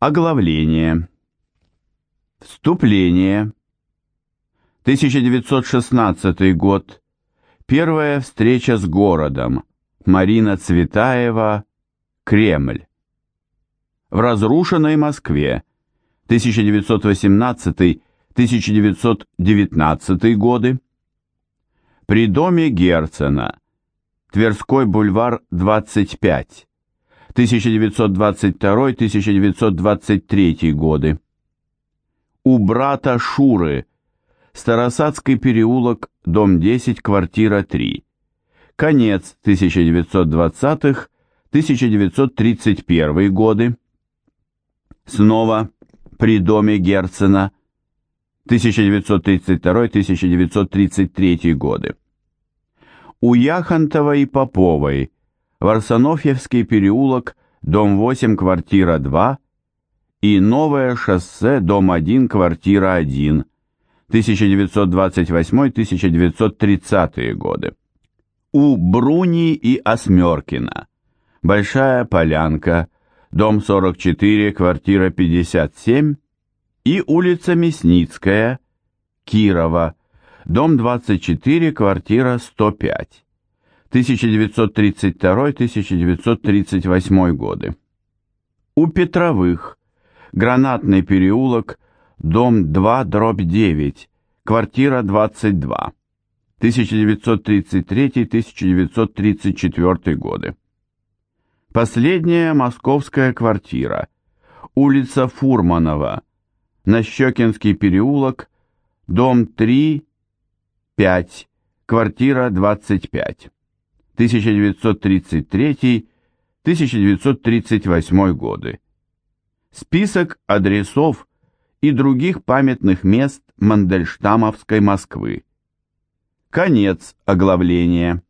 Оглавление. Вступление. 1916 год. Первая встреча с городом. Марина Цветаева. Кремль. В разрушенной Москве. 1918-1919 годы. При доме Герцена. Тверской бульвар 25. 1922-1923 годы. У брата Шуры. Старосадский переулок, дом 10, квартира 3. Конец 1920-х, 1931 годы. Снова при доме Герцена 1932-1933 годы. У Яхонтова и Поповой Варсонофьевский переулок, дом 8, квартира 2 и Новое шоссе, дом 1, квартира 1, 1928-1930 годы. У Бруни и Осмеркина. Большая Полянка, дом 44, квартира 57 и улица Мясницкая, Кирова, дом 24, квартира 105. 1932-1938 годы. У Петровых, Гранатный переулок, дом 2, дробь 9, квартира 22, 1933-1934 годы. Последняя московская квартира, улица Фурманова, Нащекинский переулок, дом 3, 5, квартира 25. 1933-1938 годы. Список адресов и других памятных мест Мандельштамовской Москвы. Конец оглавления.